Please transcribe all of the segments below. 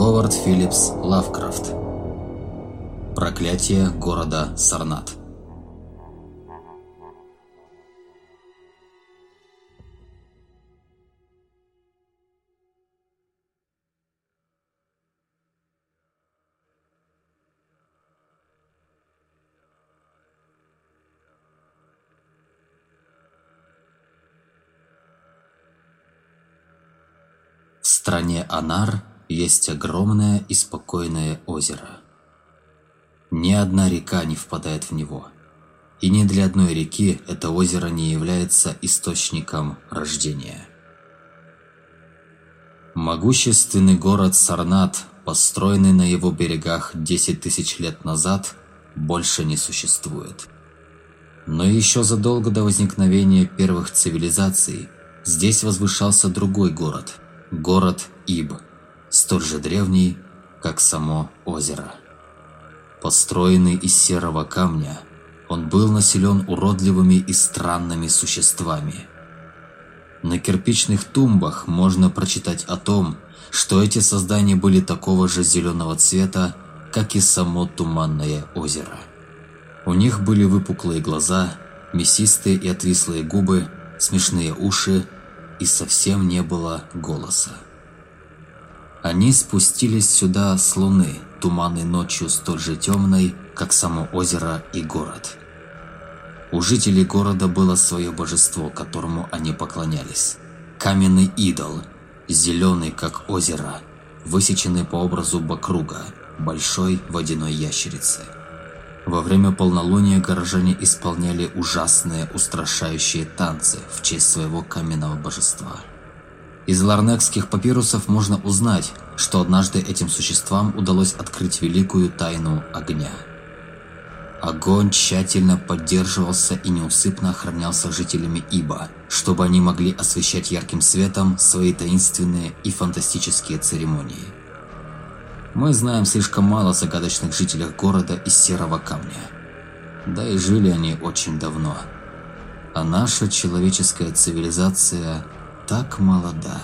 Говард Филлипс Лавкрафт. Проклятие города Сарнат. В стране Анар есть огромное и спокойное озеро. Ни одна река не впадает в него. И ни для одной реки это озеро не является источником рождения. Могущественный город Сарнат, построенный на его берегах 10 тысяч лет назад, больше не существует. Но еще задолго до возникновения первых цивилизаций здесь возвышался другой город – город Иб – столь же древний, как само озеро. Построенный из серого камня, он был населен уродливыми и странными существами. На кирпичных тумбах можно прочитать о том, что эти создания были такого же зеленого цвета, как и само туманное озеро. У них были выпуклые глаза, мясистые и отвислые губы, смешные уши и совсем не было голоса. Они спустились сюда с луны, туманной ночью столь же темной, как само озеро и город. У жителей города было свое божество, которому они поклонялись. Каменный идол, зеленый как озеро, высеченный по образу Бакруга, большой водяной ящерицы. Во время полнолуния горожане исполняли ужасные устрашающие танцы в честь своего каменного божества. Из ларнекских папирусов можно узнать, что однажды этим существам удалось открыть великую тайну огня. Огонь тщательно поддерживался и неусыпно охранялся жителями Иба, чтобы они могли освещать ярким светом свои таинственные и фантастические церемонии. Мы знаем слишком мало о загадочных жителях города из серого камня. Да и жили они очень давно. А наша человеческая цивилизация – так молода.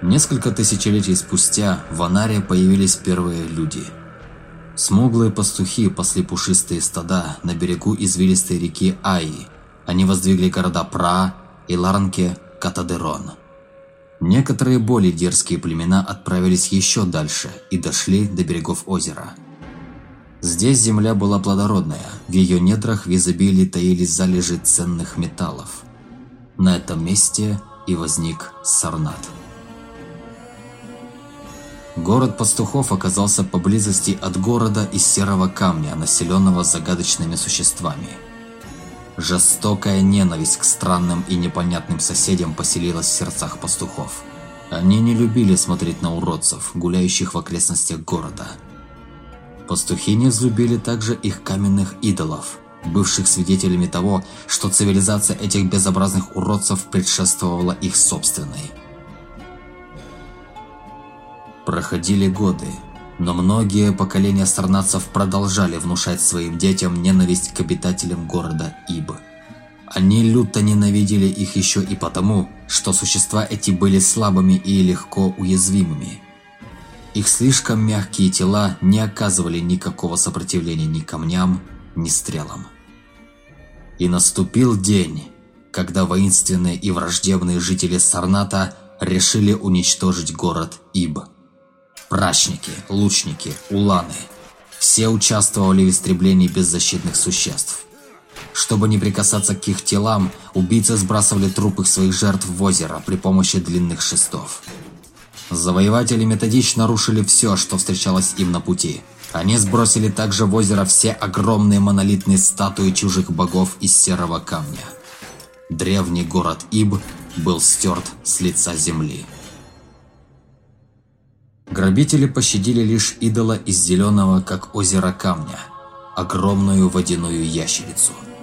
Несколько тысячелетий спустя в Анаре появились первые люди. Смуглые пастухи пасли пушистые стада на берегу извилистой реки Аи. Они воздвигли города Пра и Ларнке Катадерон. Некоторые более дерзкие племена отправились еще дальше и дошли до берегов озера – Здесь земля была плодородная, в ее недрах в изобилии таились залежи ценных металлов. На этом месте и возник Сарнат. Город пастухов оказался поблизости от города из серого камня, населенного загадочными существами. Жестокая ненависть к странным и непонятным соседям поселилась в сердцах пастухов. Они не любили смотреть на уродцев, гуляющих в окрестностях города – Пастухи не взлюбили также их каменных идолов, бывших свидетелями того, что цивилизация этих безобразных уродцев предшествовала их собственной. Проходили годы, но многие поколения сарнацев продолжали внушать своим детям ненависть к обитателям города Иб. Они люто ненавидели их еще и потому, что существа эти были слабыми и легко уязвимыми – их слишком мягкие тела не оказывали никакого сопротивления ни камням, ни стрелам. И наступил день, когда воинственные и враждебные жители Сарната решили уничтожить город Иб. Прачники, лучники, уланы – все участвовали в истреблении беззащитных существ. Чтобы не прикасаться к их телам, убийцы сбрасывали трупы своих жертв в озеро при помощи длинных шестов. Завоеватели методично рушили все, что встречалось им на пути. Они сбросили также в озеро все огромные монолитные статуи чужих богов из серого камня. Древний город Иб был стерт с лица земли. Грабители пощадили лишь идола из зеленого, как озеро камня, огромную водяную ящерицу –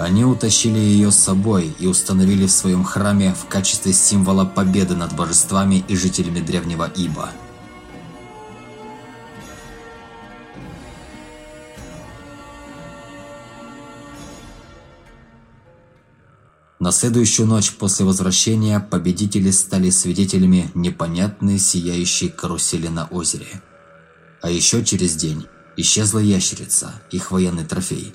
они утащили ее с собой и установили в своем храме в качестве символа победы над божествами и жителями древнего Иба. На следующую ночь после возвращения победители стали свидетелями непонятной сияющей карусели на озере. А еще через день исчезла ящерица, их военный трофей.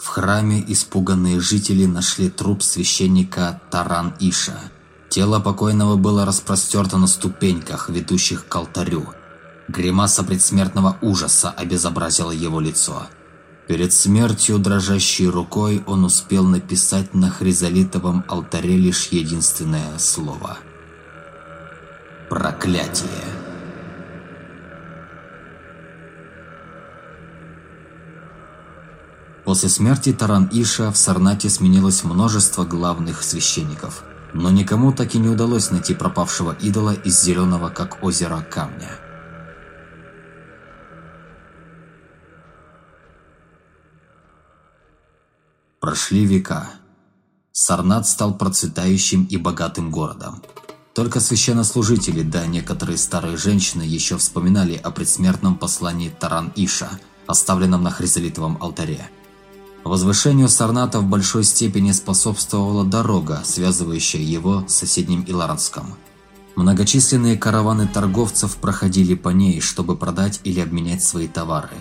В храме испуганные жители нашли труп священника Таран-Иша. Тело покойного было распростерто на ступеньках, ведущих к алтарю. Гримаса предсмертного ужаса обезобразила его лицо. Перед смертью дрожащей рукой он успел написать на хризолитовом алтаре лишь единственное слово. Проклятие. После смерти Таран-Иша в Сарнате сменилось множество главных священников, но никому так и не удалось найти пропавшего идола из зеленого, как озеро, камня. Прошли века. Сарнат стал процветающим и богатым городом. Только священнослужители, да некоторые старые женщины еще вспоминали о предсмертном послании Таран-Иша, оставленном на хризолитовом алтаре. Возвышению Сарната в большой степени способствовала дорога, связывающая его с соседним Иларанском. Многочисленные караваны торговцев проходили по ней, чтобы продать или обменять свои товары.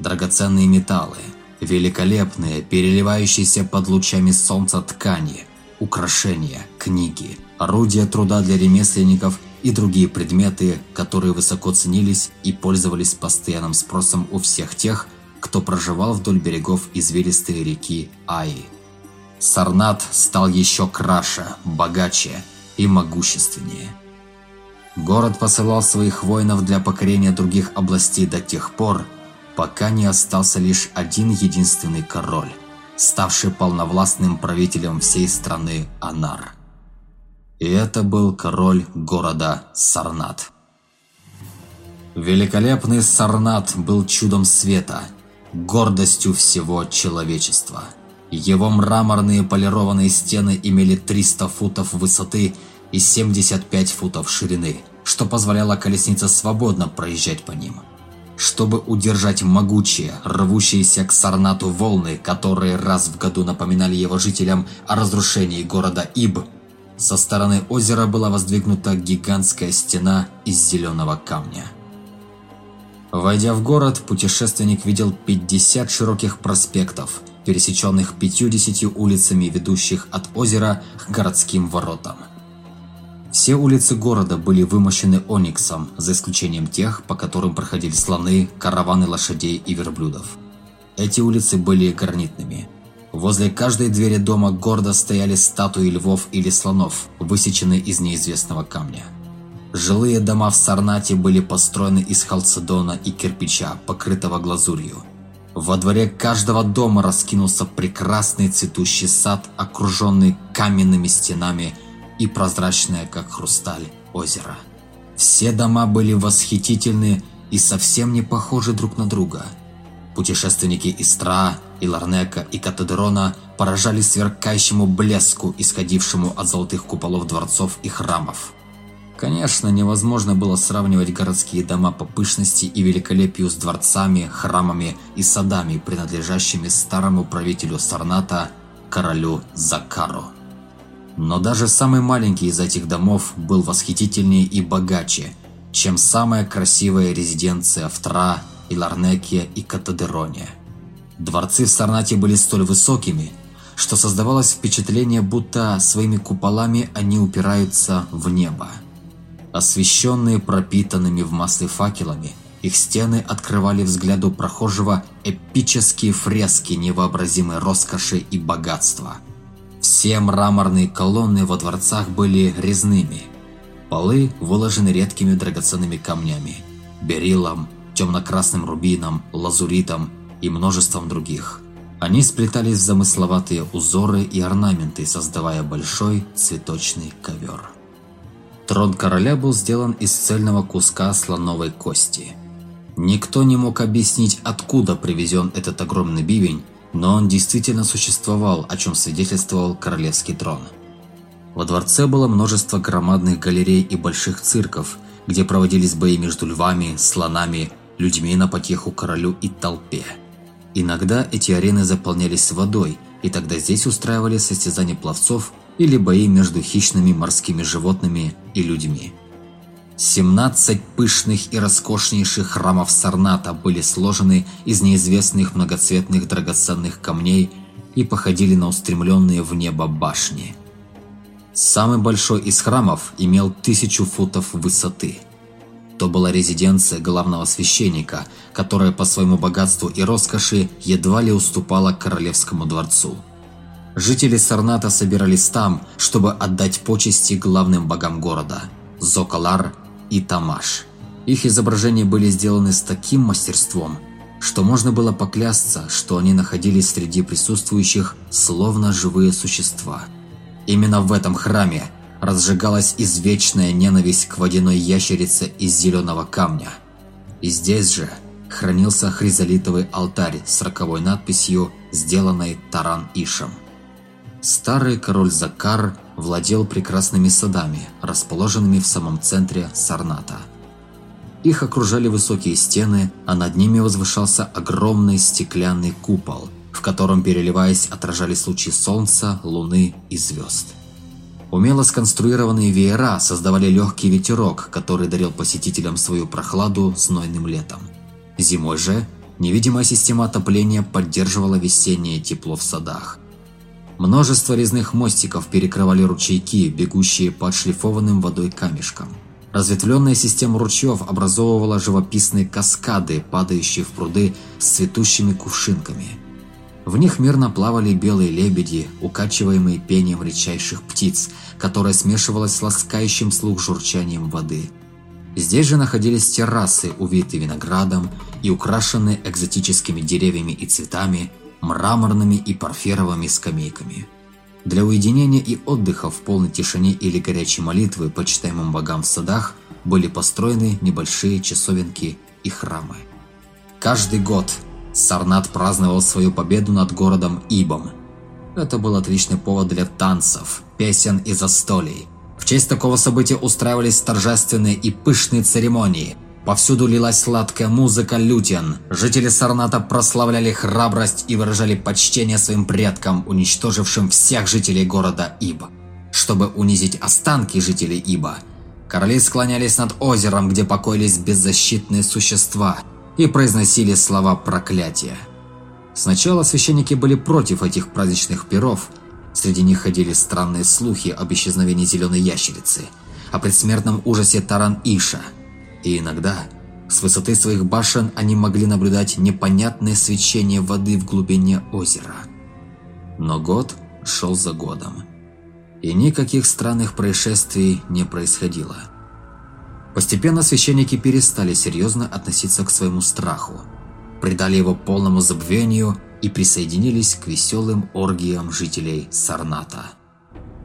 Драгоценные металлы – Великолепные, переливающиеся под лучами солнца ткани, украшения, книги, орудия труда для ремесленников и другие предметы, которые высоко ценились и пользовались постоянным спросом у всех тех, кто проживал вдоль берегов извилистой реки Аи. Сарнат стал еще краше, богаче и могущественнее. Город посылал своих воинов для покорения других областей до тех пор, пока не остался лишь один единственный король, ставший полновластным правителем всей страны Анар. И это был король города Сарнат. Великолепный Сарнат был чудом света, гордостью всего человечества. Его мраморные полированные стены имели 300 футов высоты и 75 футов ширины, что позволяло колеснице свободно проезжать по ним – чтобы удержать могучие, рвущиеся к Сарнату волны, которые раз в году напоминали его жителям о разрушении города Иб. Со стороны озера была воздвигнута гигантская стена из зеленого камня. Войдя в город, путешественник видел 50 широких проспектов, пересеченных 50 улицами, ведущих от озера к городским воротам. Все улицы города были вымощены ониксом, за исключением тех, по которым проходили слоны, караваны лошадей и верблюдов. Эти улицы были гранитными. Возле каждой двери дома города стояли статуи львов или слонов, высеченные из неизвестного камня. Жилые дома в Сарнате были построены из халцедона и кирпича, покрытого глазурью. Во дворе каждого дома раскинулся прекрасный цветущий сад, окруженный каменными стенами и прозрачное, как хрусталь, озеро. Все дома были восхитительны и совсем не похожи друг на друга. Путешественники из Тра, Иларнека и Катедерона поражались сверкающему блеску, исходившему от золотых куполов дворцов и храмов. Конечно, невозможно было сравнивать городские дома по пышности и великолепию с дворцами, храмами и садами, принадлежащими старому правителю Сарната, королю Закару. Но даже самый маленький из этих домов был восхитительнее и богаче, чем самая красивая резиденция в Тра, Иларнеке и Катадероне. Дворцы в Сарнате были столь высокими, что создавалось впечатление, будто своими куполами они упираются в небо. Освещенные пропитанными в масле факелами, их стены открывали взгляду прохожего эпические фрески невообразимой роскоши и богатства – все мраморные колонны во дворцах были резными. Полы выложены редкими драгоценными камнями – бериллом, темно-красным рубином, лазуритом и множеством других. Они сплетались в замысловатые узоры и орнаменты, создавая большой цветочный ковер. Трон короля был сделан из цельного куска слоновой кости. Никто не мог объяснить, откуда привезен этот огромный бивень, но он действительно существовал, о чем свидетельствовал королевский трон. Во дворце было множество громадных галерей и больших цирков, где проводились бои между львами, слонами, людьми на потеху королю и толпе. Иногда эти арены заполнялись водой, и тогда здесь устраивали состязания пловцов или бои между хищными морскими животными и людьми. 17 пышных и роскошнейших храмов Сарната были сложены из неизвестных многоцветных драгоценных камней и походили на устремленные в небо башни. Самый большой из храмов имел тысячу футов высоты. То была резиденция главного священника, которая по своему богатству и роскоши едва ли уступала королевскому дворцу. Жители Сарната собирались там, чтобы отдать почести главным богам города – Зокалар и Тамаш. Их изображения были сделаны с таким мастерством, что можно было поклясться, что они находились среди присутствующих словно живые существа. Именно в этом храме разжигалась извечная ненависть к водяной ящерице из зеленого камня. И здесь же хранился хризолитовый алтарь с роковой надписью, сделанной Таран-Ишем. Старый король Закар владел прекрасными садами, расположенными в самом центре Сарната. Их окружали высокие стены, а над ними возвышался огромный стеклянный купол, в котором, переливаясь, отражались лучи солнца, луны и звезд. Умело сконструированные веера создавали легкий ветерок, который дарил посетителям свою прохладу знойным летом. Зимой же невидимая система отопления поддерживала весеннее тепло в садах. Множество резных мостиков перекрывали ручейки, бегущие по отшлифованным водой камешкам. Разветвленная система ручьев образовывала живописные каскады, падающие в пруды с цветущими кувшинками. В них мирно плавали белые лебеди, укачиваемые пением редчайших птиц, которое смешивалось с ласкающим слух журчанием воды. Здесь же находились террасы, увитые виноградом и украшенные экзотическими деревьями и цветами, мраморными и парферовыми скамейками. Для уединения и отдыха в полной тишине или горячей молитвы почитаемым богам в садах были построены небольшие часовенки и храмы. Каждый год Сарнат праздновал свою победу над городом Ибом. Это был отличный повод для танцев, песен и застолий. В честь такого события устраивались торжественные и пышные церемонии – Повсюду лилась сладкая музыка лютен. Жители Сарната прославляли храбрость и выражали почтение своим предкам, уничтожившим всех жителей города Иба. Чтобы унизить останки жителей Иба, короли склонялись над озером, где покоились беззащитные существа, и произносили слова проклятия. Сначала священники были против этих праздничных пиров, среди них ходили странные слухи об исчезновении зеленой ящерицы, о предсмертном ужасе Таран-Иша – и иногда с высоты своих башен они могли наблюдать непонятное свечение воды в глубине озера. Но год шел за годом, и никаких странных происшествий не происходило. Постепенно священники перестали серьезно относиться к своему страху, придали его полному забвению и присоединились к веселым оргиям жителей Сарната.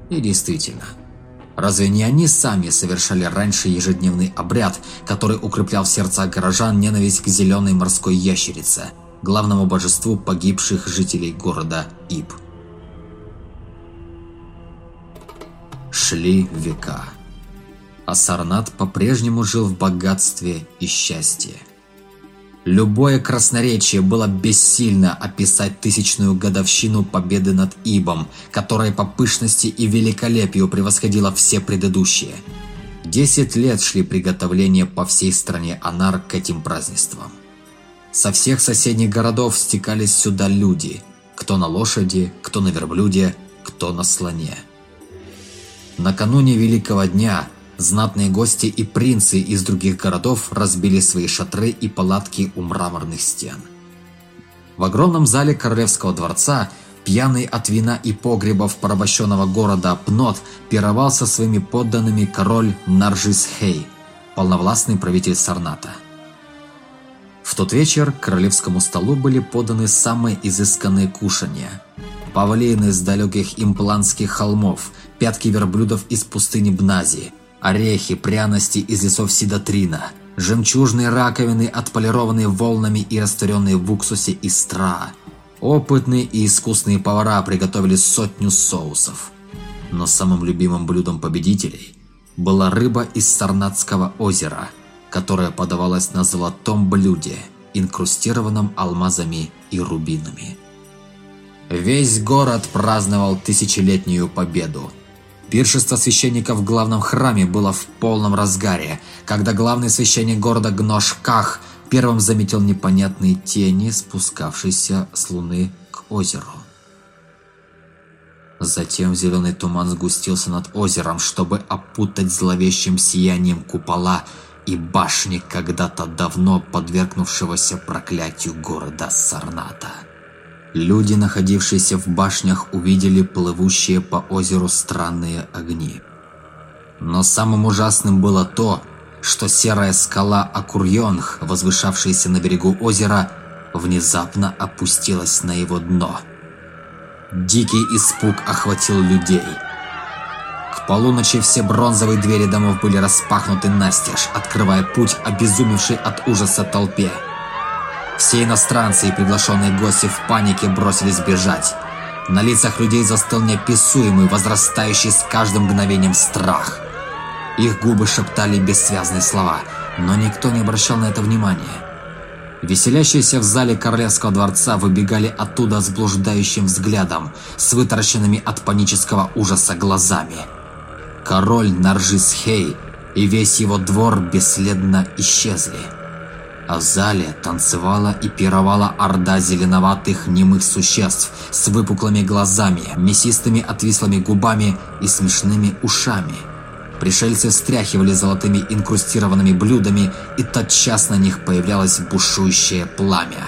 И действительно – Разве не они сами совершали раньше ежедневный обряд, который укреплял в сердцах горожан ненависть к зеленой морской ящерице, главному божеству погибших жителей города Иб? Шли века. А Сарнат по-прежнему жил в богатстве и счастье. Любое красноречие было бессильно описать тысячную годовщину победы над Ибом, которая по пышности и великолепию превосходила все предыдущие. Десять лет шли приготовления по всей стране Анар к этим празднествам. Со всех соседних городов стекались сюда люди, кто на лошади, кто на верблюде, кто на слоне. Накануне Великого Дня – Знатные гости и принцы из других городов разбили свои шатры и палатки у мраморных стен. В огромном зале королевского дворца, пьяный от вина и погребов порабощенного города Пнот, пировал со своими подданными король Наржис Хей, полновластный правитель Сарната. В тот вечер королевскому столу были поданы самые изысканные кушания. Павлины с далеких импланских холмов, пятки верблюдов из пустыни Бнази – орехи, пряности из лесов сидотрина, жемчужные раковины, отполированные волнами и растворенные в уксусе из стра. Опытные и искусные повара приготовили сотню соусов. Но самым любимым блюдом победителей была рыба из Сарнатского озера, которая подавалась на золотом блюде, инкрустированном алмазами и рубинами. Весь город праздновал тысячелетнюю победу – Пиршество священников в главном храме было в полном разгаре, когда главный священник города Гношках первым заметил непонятные тени, спускавшиеся с луны к озеру. Затем зеленый туман сгустился над озером, чтобы опутать зловещим сиянием купола и башни когда-то давно подвергнувшегося проклятию города Сарната. Люди, находившиеся в башнях, увидели плывущие по озеру странные огни. Но самым ужасным было то, что серая скала Акурьонг, возвышавшаяся на берегу озера, внезапно опустилась на его дно. Дикий испуг охватил людей. К полуночи все бронзовые двери домов были распахнуты настежь, открывая путь обезумевшей от ужаса толпе. Все иностранцы и приглашенные гости в панике бросились бежать. На лицах людей застыл неописуемый, возрастающий с каждым мгновением страх. Их губы шептали бессвязные слова, но никто не обращал на это внимания. Веселящиеся в зале Королевского дворца выбегали оттуда с блуждающим взглядом, с вытаращенными от панического ужаса глазами. Король Наржисхей и весь его двор бесследно исчезли а в зале танцевала и пировала орда зеленоватых немых существ с выпуклыми глазами, мясистыми отвислыми губами и смешными ушами. Пришельцы встряхивали золотыми инкрустированными блюдами, и тотчас на них появлялось бушующее пламя.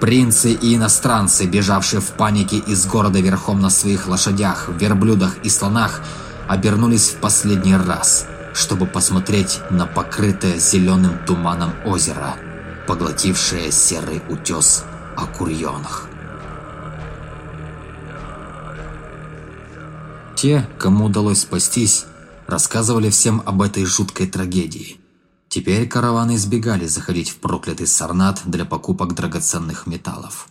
Принцы и иностранцы, бежавшие в панике из города верхом на своих лошадях, верблюдах и слонах, обернулись в последний раз – чтобы посмотреть на покрытое зеленым туманом озеро, поглотившее серый утес Акурьонах. Те, кому удалось спастись, рассказывали всем об этой жуткой трагедии. Теперь караваны избегали заходить в проклятый Сарнат для покупок драгоценных металлов.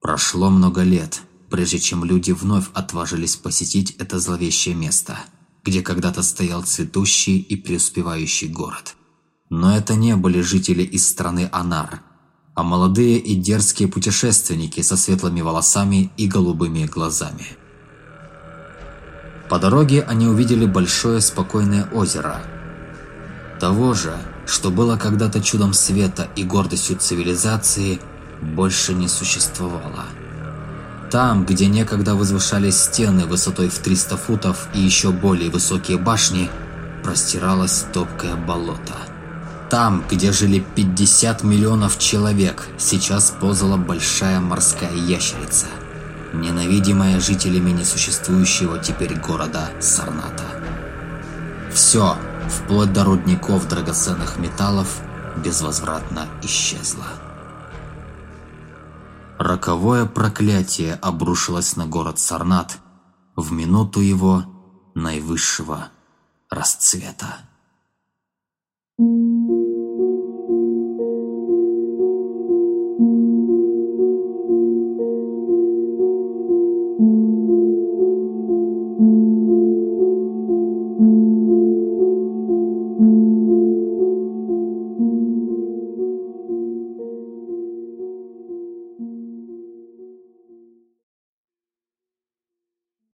Прошло много лет, прежде чем люди вновь отважились посетить это зловещее место – где когда-то стоял цветущий и преуспевающий город. Но это не были жители из страны Анар, а молодые и дерзкие путешественники со светлыми волосами и голубыми глазами. По дороге они увидели большое спокойное озеро. Того же, что было когда-то чудом света и гордостью цивилизации, больше не существовало. Там, где некогда возвышались стены высотой в 300 футов и еще более высокие башни, простиралось топкое болото. Там, где жили 50 миллионов человек, сейчас ползала большая морская ящерица, ненавидимая жителями несуществующего теперь города Сарната. Все, вплоть до рудников драгоценных металлов, безвозвратно исчезло. Роковое проклятие обрушилось на город Сарнат в минуту его наивысшего расцвета.